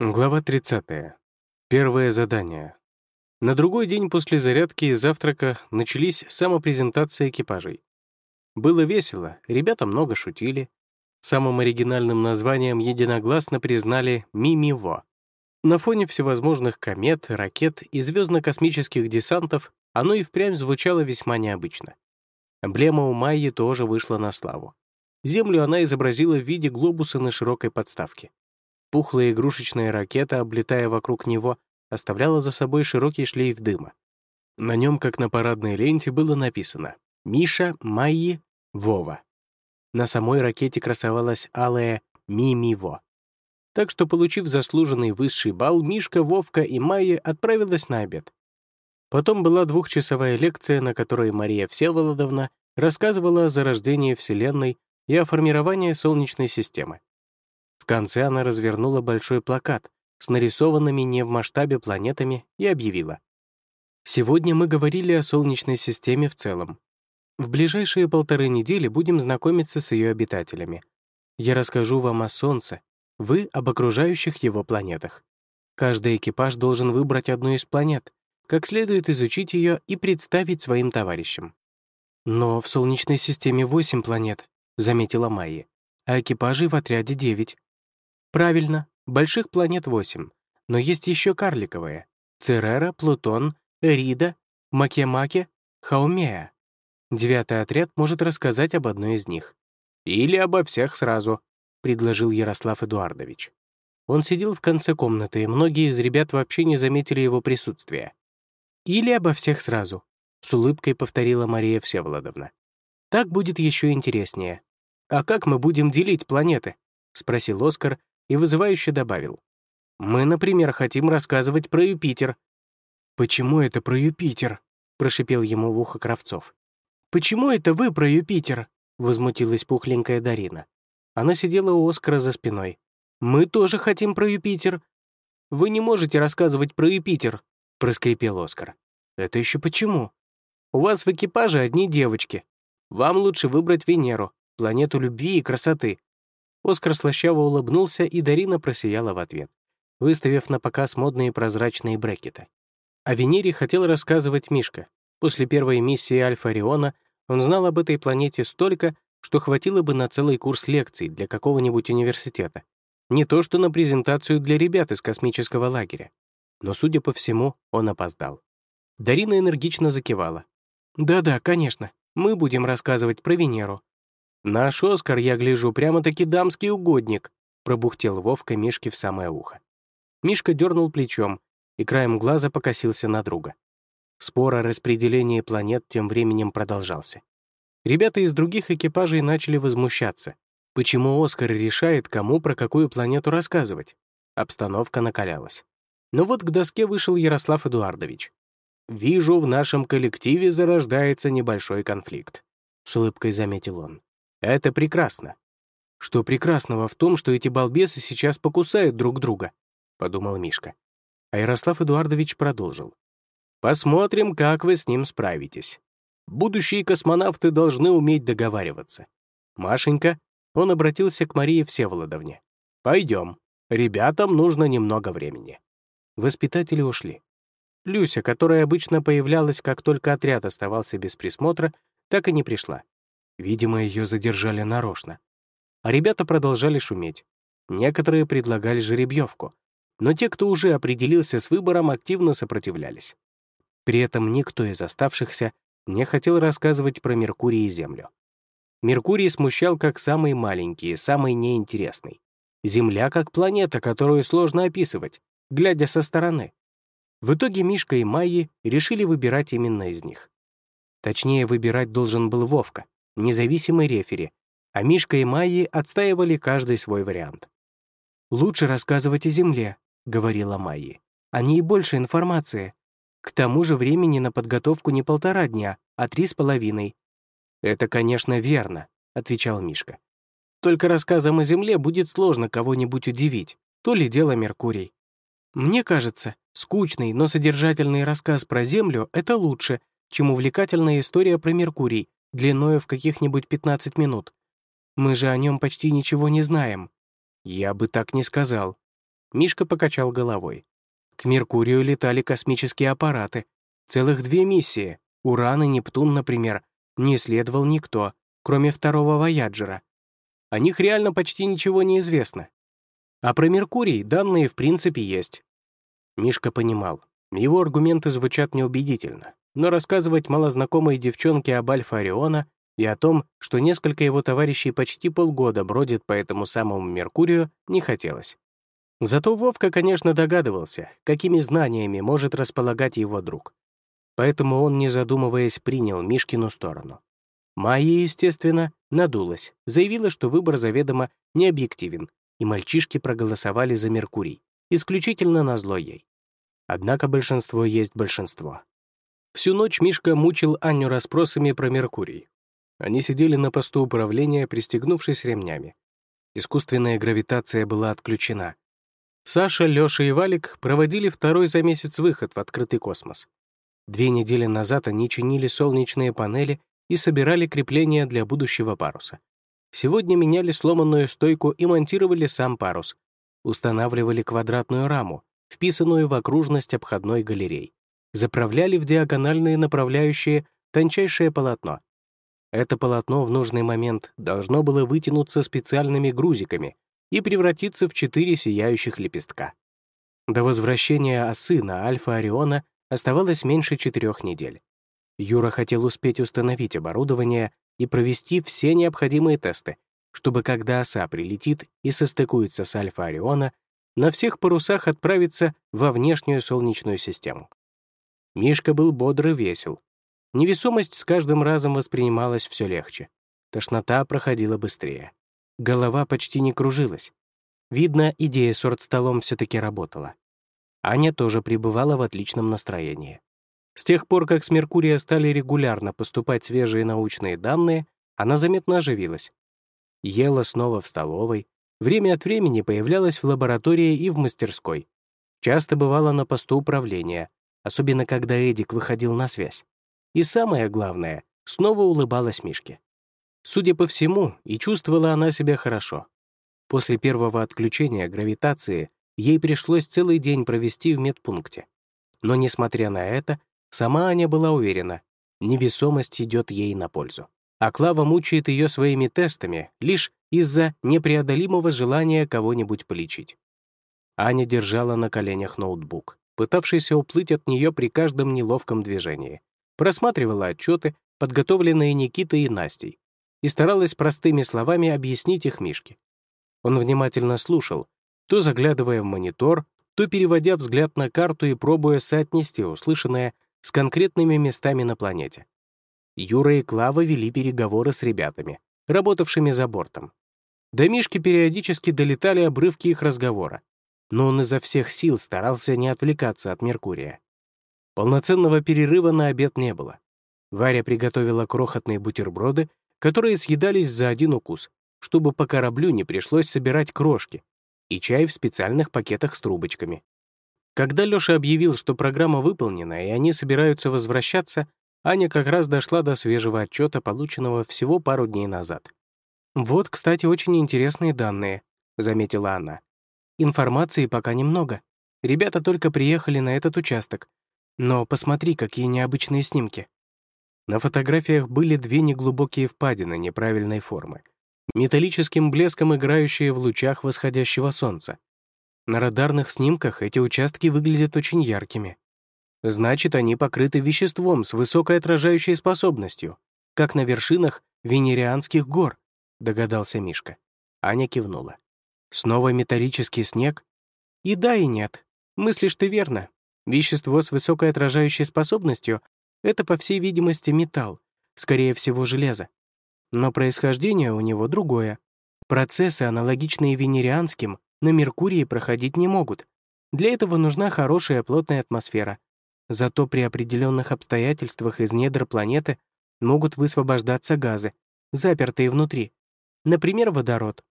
Глава 30. Первое задание. На другой день после зарядки и завтрака начались самопрезентации экипажей. Было весело, ребята много шутили. Самым оригинальным названием единогласно признали «Мимиво». На фоне всевозможных комет, ракет и звездно-космических десантов оно и впрямь звучало весьма необычно. Эмблема у Майи тоже вышла на славу. Землю она изобразила в виде глобуса на широкой подставке. Пухлая игрушечная ракета, облетая вокруг него, оставляла за собой широкий шлейф дыма. На нем, как на парадной ленте, было написано «Миша, Майи, Вова». На самой ракете красовалась алая «Мимиво». Так что, получив заслуженный высший балл, Мишка, Вовка и Майя отправилась на обед. Потом была двухчасовая лекция, на которой Мария Всеволодовна рассказывала о зарождении Вселенной и о формировании Солнечной системы конце она развернула большой плакат с нарисованными не в масштабе планетами и объявила. «Сегодня мы говорили о Солнечной системе в целом. В ближайшие полторы недели будем знакомиться с ее обитателями. Я расскажу вам о Солнце, вы — об окружающих его планетах. Каждый экипаж должен выбрать одну из планет, как следует изучить ее и представить своим товарищам. «Но в Солнечной системе восемь планет», — заметила Майя, «а экипажей в отряде девять. Правильно, больших планет восемь, но есть еще карликовые. Церера, Плутон, Эрида, Макемаке, Хаумея. Девятый отряд может рассказать об одной из них. «Или обо всех сразу», — предложил Ярослав Эдуардович. Он сидел в конце комнаты, и многие из ребят вообще не заметили его присутствия. «Или обо всех сразу», — с улыбкой повторила Мария Всеволодовна. «Так будет еще интереснее». «А как мы будем делить планеты?» — спросил Оскар, и вызывающе добавил. «Мы, например, хотим рассказывать про Юпитер». «Почему это про Юпитер?» — прошипел ему в ухо Кравцов. «Почему это вы про Юпитер?» — возмутилась пухленькая Дарина. Она сидела у Оскара за спиной. «Мы тоже хотим про Юпитер». «Вы не можете рассказывать про Юпитер», — проскрипел Оскар. «Это еще почему?» «У вас в экипаже одни девочки. Вам лучше выбрать Венеру, планету любви и красоты. Оскар слащаво улыбнулся, и Дарина просияла в ответ, выставив на показ модные прозрачные брекеты. О Венере хотел рассказывать Мишка. После первой миссии Альфа-Ориона он знал об этой планете столько, что хватило бы на целый курс лекций для какого-нибудь университета. Не то что на презентацию для ребят из космического лагеря. Но, судя по всему, он опоздал. Дарина энергично закивала. «Да-да, конечно, мы будем рассказывать про Венеру, «Наш Оскар, я гляжу, прямо-таки дамский угодник», пробухтел Вовка Мишке в самое ухо. Мишка дернул плечом и краем глаза покосился на друга. Спор о распределении планет тем временем продолжался. Ребята из других экипажей начали возмущаться. Почему Оскар решает, кому про какую планету рассказывать? Обстановка накалялась. Но вот к доске вышел Ярослав Эдуардович. «Вижу, в нашем коллективе зарождается небольшой конфликт», — с улыбкой заметил он. Это прекрасно. Что прекрасного в том, что эти балбесы сейчас покусают друг друга, подумал Мишка. А Ярослав Эдуардович продолжил. Посмотрим, как вы с ним справитесь. Будущие космонавты должны уметь договариваться. Машенька, он обратился к Марии Всеволодовне. Пойдем. Ребятам нужно немного времени. Воспитатели ушли. Люся, которая обычно появлялась, как только отряд оставался без присмотра, так и не пришла. Видимо, ее задержали нарочно. А ребята продолжали шуметь. Некоторые предлагали жеребьевку, но те, кто уже определился с выбором, активно сопротивлялись. При этом никто из оставшихся не хотел рассказывать про Меркурий и Землю. Меркурий смущал как самый маленький, самый неинтересный. Земля как планета, которую сложно описывать, глядя со стороны. В итоге Мишка и Майи решили выбирать именно из них. Точнее, выбирать должен был Вовка, независимый рефери, а Мишка и Майи отстаивали каждый свой вариант. «Лучше рассказывать о Земле», — говорила Майи. «О ней больше информации. К тому же времени на подготовку не полтора дня, а три с половиной». «Это, конечно, верно», — отвечал Мишка. «Только рассказом о Земле будет сложно кого-нибудь удивить, то ли дело Меркурий. Мне кажется, скучный, но содержательный рассказ про Землю — это лучше, чем увлекательная история про Меркурий, длиною в каких-нибудь 15 минут. Мы же о нем почти ничего не знаем. Я бы так не сказал. Мишка покачал головой. К Меркурию летали космические аппараты. Целых две миссии. Уран и Нептун, например, не исследовал никто, кроме второго Вояджера. О них реально почти ничего не известно. А про Меркурий данные в принципе есть. Мишка понимал, его аргументы звучат неубедительно, но рассказывать малознакомой девчонке об Альфа Ориона и о том, что несколько его товарищей почти полгода бродят по этому самому Меркурию, не хотелось. Зато Вовка, конечно, догадывался, какими знаниями может располагать его друг. Поэтому он, не задумываясь, принял Мишкину сторону. Майя, естественно, надулась, заявила, что выбор заведомо необъективен, и мальчишки проголосовали за Меркурий, исключительно на зло ей. Однако большинство есть большинство. Всю ночь Мишка мучил Аню расспросами про Меркурий. Они сидели на посту управления, пристегнувшись ремнями. Искусственная гравитация была отключена. Саша, Лёша и Валик проводили второй за месяц выход в открытый космос. Две недели назад они чинили солнечные панели и собирали крепления для будущего паруса. Сегодня меняли сломанную стойку и монтировали сам парус. Устанавливали квадратную раму, вписанную в окружность обходной галерей. Заправляли в диагональные направляющие тончайшее полотно. Это полотно в нужный момент должно было вытянуться специальными грузиками и превратиться в четыре сияющих лепестка. До возвращения осы на Альфа Ориона оставалось меньше четырех недель. Юра хотел успеть установить оборудование и провести все необходимые тесты, чтобы когда оса прилетит и состыкуется с Альфа Ориона, на всех парусах отправиться во внешнюю Солнечную систему. Мишка был бодр и весел. Невесомость с каждым разом воспринималась все легче. Тошнота проходила быстрее. Голова почти не кружилась. Видно, идея с столом все-таки работала. Аня тоже пребывала в отличном настроении. С тех пор, как с Меркурия стали регулярно поступать свежие научные данные, она заметно оживилась. Ела снова в столовой, время от времени появлялась в лаборатории и в мастерской. Часто бывала на посту управления, особенно когда Эдик выходил на связь. И самое главное, снова улыбалась Мишке. Судя по всему, и чувствовала она себя хорошо. После первого отключения гравитации ей пришлось целый день провести в медпункте. Но, несмотря на это, Сама Аня была уверена, невесомость идет ей на пользу. А Клава мучает ее своими тестами лишь из-за непреодолимого желания кого-нибудь полечить. Аня держала на коленях ноутбук, пытавшийся уплыть от нее при каждом неловком движении. Просматривала отчеты, подготовленные Никитой и Настей, и старалась простыми словами объяснить их Мишке. Он внимательно слушал, то заглядывая в монитор, то переводя взгляд на карту и пробуя соотнести услышанное с конкретными местами на планете. Юра и Клава вели переговоры с ребятами, работавшими за бортом. До Мишки периодически долетали обрывки их разговора, но он изо всех сил старался не отвлекаться от Меркурия. Полноценного перерыва на обед не было. Варя приготовила крохотные бутерброды, которые съедались за один укус, чтобы по кораблю не пришлось собирать крошки, и чай в специальных пакетах с трубочками. Когда Лёша объявил, что программа выполнена и они собираются возвращаться, Аня как раз дошла до свежего отчета, полученного всего пару дней назад. «Вот, кстати, очень интересные данные», — заметила она. «Информации пока немного. Ребята только приехали на этот участок. Но посмотри, какие необычные снимки». На фотографиях были две неглубокие впадины неправильной формы, металлическим блеском играющие в лучах восходящего солнца. На радарных снимках эти участки выглядят очень яркими. Значит, они покрыты веществом с высокой отражающей способностью, как на вершинах венерианских гор, догадался Мишка. Аня кивнула. Снова металлический снег? И да, и нет. Мыслишь ты верно. Вещество с высокой отражающей способностью — это, по всей видимости, металл, скорее всего, железо. Но происхождение у него другое. Процессы, аналогичные венерианским, на Меркурии проходить не могут. Для этого нужна хорошая плотная атмосфера. Зато при определенных обстоятельствах из недр планеты могут высвобождаться газы, запертые внутри. Например, водород.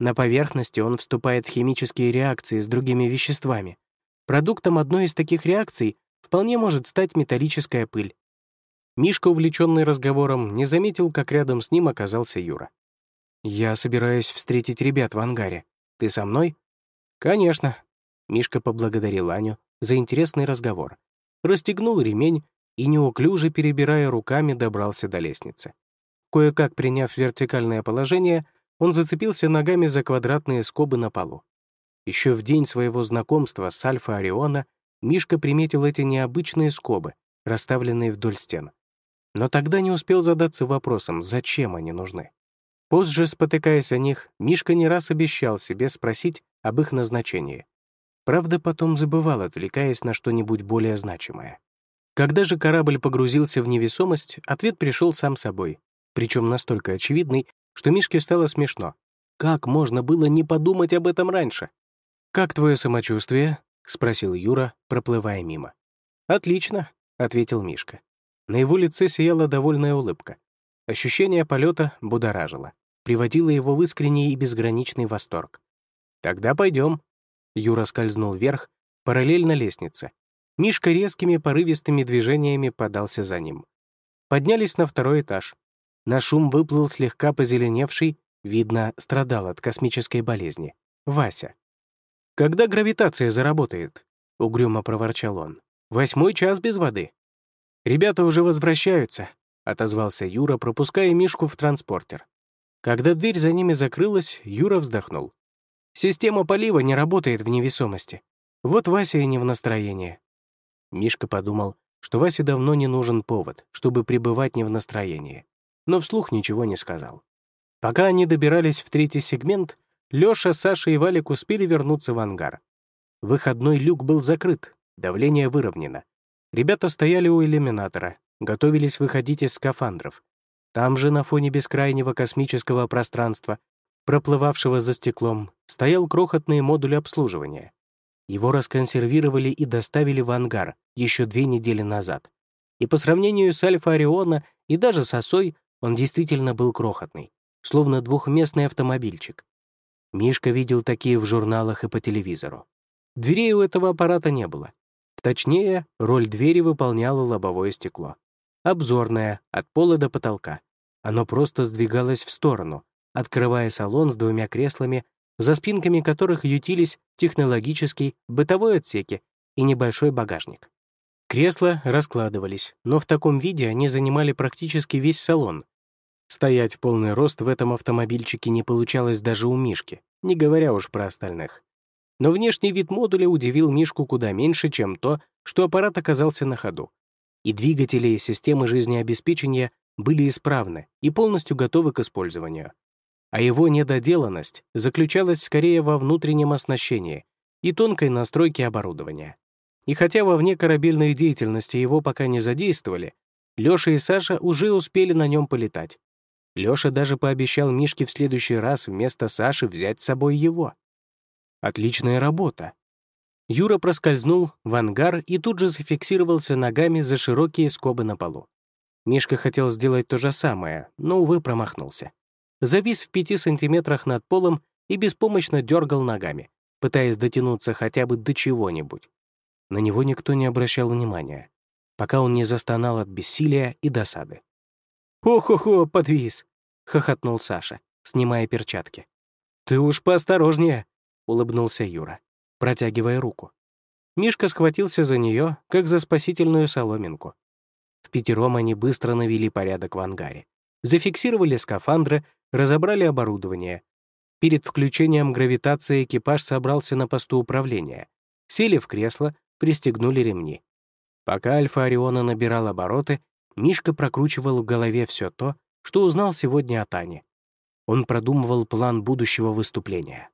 На поверхности он вступает в химические реакции с другими веществами. Продуктом одной из таких реакций вполне может стать металлическая пыль. Мишка, увлеченный разговором, не заметил, как рядом с ним оказался Юра. «Я собираюсь встретить ребят в ангаре. Ты со мной?» «Конечно. Мишка поблагодарил Аню за интересный разговор, расстегнул ремень и, неуклюже перебирая руками, добрался до лестницы. Кое-как приняв вертикальное положение, он зацепился ногами за квадратные скобы на полу. Еще в день своего знакомства с Альфа Ориона Мишка приметил эти необычные скобы, расставленные вдоль стен. Но тогда не успел задаться вопросом, зачем они нужны. Позже, спотыкаясь о них, Мишка не раз обещал себе спросить об их назначении. Правда, потом забывал, отвлекаясь на что-нибудь более значимое. Когда же корабль погрузился в невесомость, ответ пришел сам собой, причем настолько очевидный, что Мишке стало смешно. Как можно было не подумать об этом раньше? «Как твое самочувствие?» — спросил Юра, проплывая мимо. «Отлично», — ответил Мишка. На его лице сияла довольная улыбка. Ощущение полета будоражило, приводило его в искренний и безграничный восторг. «Тогда пойдем». Юра скользнул вверх, параллельно лестнице. Мишка резкими порывистыми движениями подался за ним. Поднялись на второй этаж. На шум выплыл слегка позеленевший, видно, страдал от космической болезни, Вася. «Когда гравитация заработает?» — угрюмо проворчал он. «Восьмой час без воды». «Ребята уже возвращаются», — отозвался Юра, пропуская Мишку в транспортер. Когда дверь за ними закрылась, Юра вздохнул. «Система полива не работает в невесомости. Вот Вася и не в настроении». Мишка подумал, что Васе давно не нужен повод, чтобы пребывать не в настроении, но вслух ничего не сказал. Пока они добирались в третий сегмент, Лёша, Саша и Валик успели вернуться в ангар. Выходной люк был закрыт, давление выровнено. Ребята стояли у иллюминатора, готовились выходить из скафандров. Там же, на фоне бескрайнего космического пространства, проплывавшего за стеклом, стоял крохотный модуль обслуживания. Его расконсервировали и доставили в ангар еще две недели назад. И по сравнению с Альфа Ориона и даже с Осой он действительно был крохотный, словно двухместный автомобильчик. Мишка видел такие в журналах и по телевизору. Дверей у этого аппарата не было. Точнее, роль двери выполняло лобовое стекло. Обзорное, от пола до потолка. Оно просто сдвигалось в сторону, открывая салон с двумя креслами, за спинками которых ютились технологический, бытовой отсеки и небольшой багажник. Кресла раскладывались, но в таком виде они занимали практически весь салон. Стоять в полный рост в этом автомобильчике не получалось даже у Мишки, не говоря уж про остальных. Но внешний вид модуля удивил Мишку куда меньше, чем то, что аппарат оказался на ходу и двигатели и системы жизнеобеспечения были исправны и полностью готовы к использованию. А его недоделанность заключалась скорее во внутреннем оснащении и тонкой настройке оборудования. И хотя во вне корабельной деятельности его пока не задействовали, Лёша и Саша уже успели на нем полетать. Лёша даже пообещал Мишке в следующий раз вместо Саши взять с собой его. Отличная работа. Юра проскользнул в ангар и тут же зафиксировался ногами за широкие скобы на полу. Мишка хотел сделать то же самое, но, увы, промахнулся. Завис в пяти сантиметрах над полом и беспомощно дергал ногами, пытаясь дотянуться хотя бы до чего-нибудь. На него никто не обращал внимания, пока он не застонал от бессилия и досады. «Хо-хо-хо, подвис!» — хохотнул Саша, снимая перчатки. «Ты уж поосторожнее!» — улыбнулся Юра протягивая руку. Мишка схватился за нее, как за спасительную соломинку. В пятером они быстро навели порядок в ангаре. Зафиксировали скафандры, разобрали оборудование. Перед включением гравитации экипаж собрался на посту управления. Сели в кресло, пристегнули ремни. Пока Альфа Ориона набирал обороты, Мишка прокручивал в голове все то, что узнал сегодня о Тане. Он продумывал план будущего выступления.